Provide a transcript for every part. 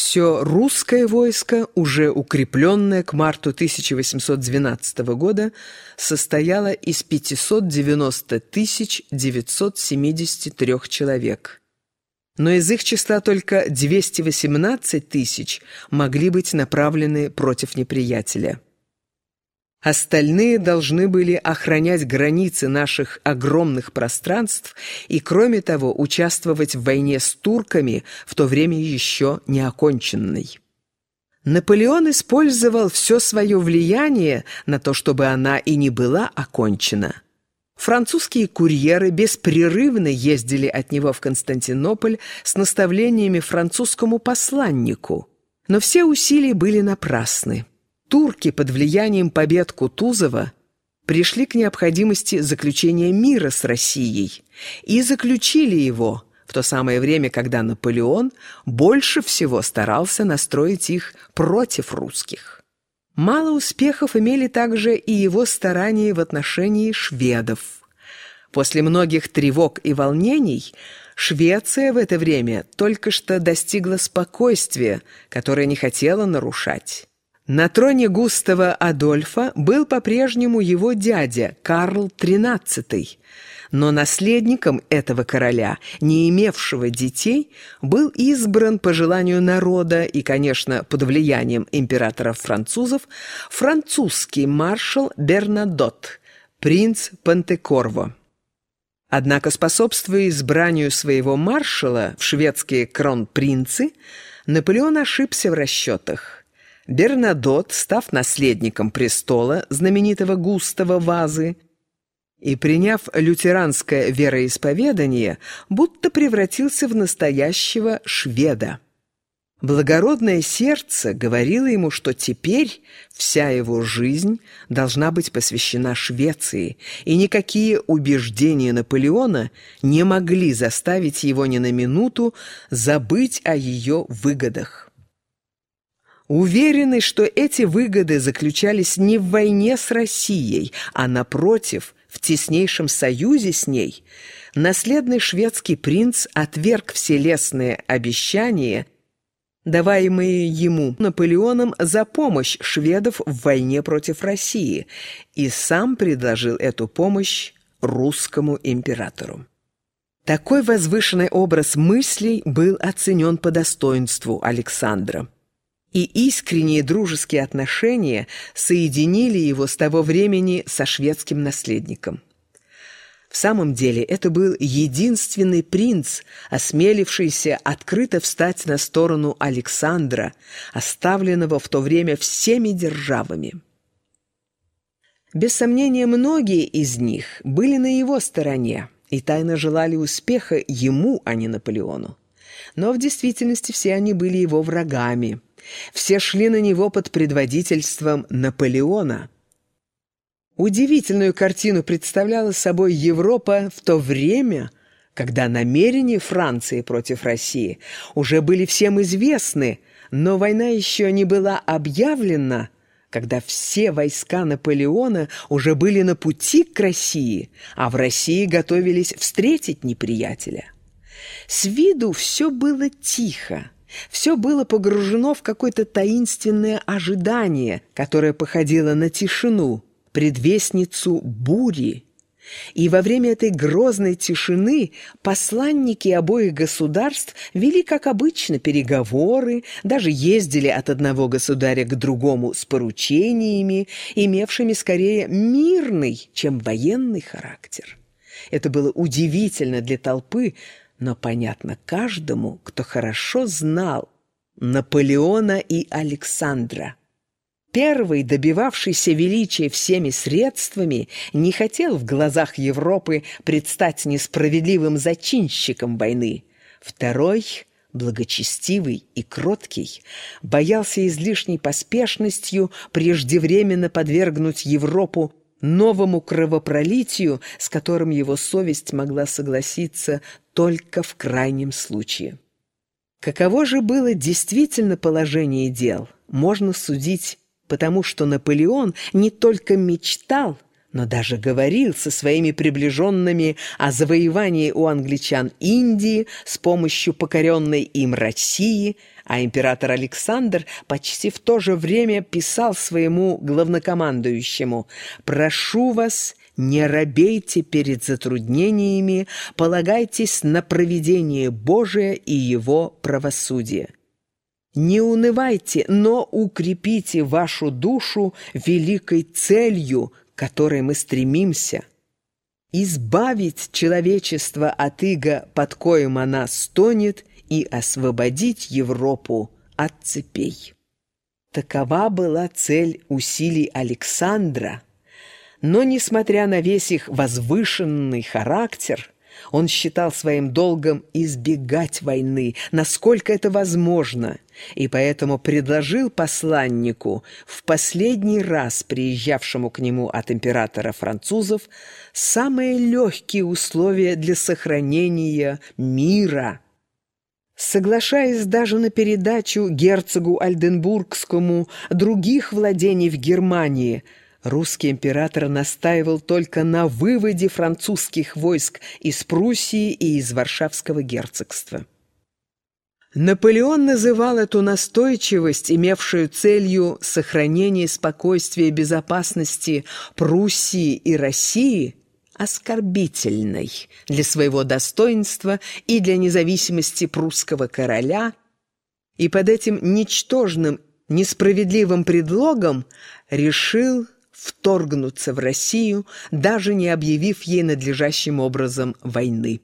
Все русское войско, уже укрепленное к марту 1812 года, состояло из 590 973 человек. Но из их числа только 218 тысяч могли быть направлены против неприятеля. Остальные должны были охранять границы наших огромных пространств и, кроме того, участвовать в войне с турками, в то время еще не оконченной. Наполеон использовал все свое влияние на то, чтобы она и не была окончена. Французские курьеры беспрерывно ездили от него в Константинополь с наставлениями французскому посланнику, но все усилия были напрасны турки под влиянием побед Кутузова пришли к необходимости заключения мира с Россией и заключили его в то самое время, когда Наполеон больше всего старался настроить их против русских. Мало успехов имели также и его старания в отношении шведов. После многих тревог и волнений Швеция в это время только что достигла спокойствия, которое не хотела нарушать. На троне Густава Адольфа был по-прежнему его дядя Карл XIII, но наследником этого короля, не имевшего детей, был избран по желанию народа и, конечно, под влиянием императоров-французов, французский маршал Бернадот, принц Пантекорво. Однако, способствуя избранию своего маршала в шведские кронпринцы, Наполеон ошибся в расчетах. Бернадот, став наследником престола знаменитого Густава Вазы, и, приняв лютеранское вероисповедание, будто превратился в настоящего шведа. Благородное сердце говорило ему, что теперь вся его жизнь должна быть посвящена Швеции, и никакие убеждения Наполеона не могли заставить его ни на минуту забыть о ее выгодах. Уверенный, что эти выгоды заключались не в войне с Россией, а, напротив, в теснейшем союзе с ней, наследный шведский принц отверг все лестные обещания, даваемые ему Наполеоном за помощь шведов в войне против России, и сам предложил эту помощь русскому императору. Такой возвышенный образ мыслей был оценен по достоинству Александра и искренние дружеские отношения соединили его с того времени со шведским наследником. В самом деле это был единственный принц, осмелившийся открыто встать на сторону Александра, оставленного в то время всеми державами. Без сомнения, многие из них были на его стороне и тайно желали успеха ему, а не Наполеону. Но в действительности все они были его врагами – все шли на него под предводительством Наполеона. Удивительную картину представляла собой Европа в то время, когда намерения Франции против России уже были всем известны, но война еще не была объявлена, когда все войска Наполеона уже были на пути к России, а в России готовились встретить неприятеля. С виду все было тихо. Все было погружено в какое-то таинственное ожидание, которое походило на тишину, предвестницу бури. И во время этой грозной тишины посланники обоих государств вели, как обычно, переговоры, даже ездили от одного государя к другому с поручениями, имевшими скорее мирный, чем военный характер. Это было удивительно для толпы, но понятно каждому, кто хорошо знал Наполеона и Александра. Первый, добивавшийся величия всеми средствами, не хотел в глазах Европы предстать несправедливым зачинщиком войны. Второй, благочестивый и кроткий, боялся излишней поспешностью преждевременно подвергнуть Европу новому кровопролитию, с которым его совесть могла согласиться только в крайнем случае. Каково же было действительно положение дел, можно судить, потому что Наполеон не только мечтал, но даже говорил со своими приближенными о завоевании у англичан Индии с помощью покоренной им России, а император Александр почти в то же время писал своему главнокомандующему «Прошу вас, не робейте перед затруднениями, полагайтесь на провидение Божие и Его правосудие». Не унывайте, но укрепите вашу душу великой целью, которой мы стремимся. Избавить человечество от иго, под коем она стонет, и освободить Европу от цепей. Такова была цель усилий Александра, но, несмотря на весь их возвышенный характер, он считал своим долгом избегать войны, насколько это возможно, и поэтому предложил посланнику, в последний раз приезжавшему к нему от императора французов, самые легкие условия для сохранения мира. Соглашаясь даже на передачу герцогу Альденбургскому других владений в Германии – Русский император настаивал только на выводе французских войск из Пруссии и из Варшавского герцогства. Наполеон называл эту настойчивость, имевшую целью сохранение спокойствия и безопасности Пруссии и России, оскорбительной для своего достоинства и для независимости прусского короля, и под этим ничтожным, несправедливым предлогом решил вторгнуться в Россию, даже не объявив ей надлежащим образом войны.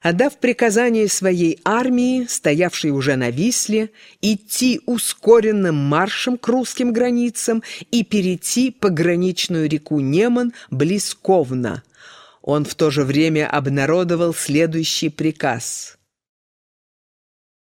Отдав приказание своей армии, стоявшей уже на Висле, идти ускоренным маршем к русским границам и перейти пограничную реку Неман близ Ковна, он в то же время обнародовал следующий приказ –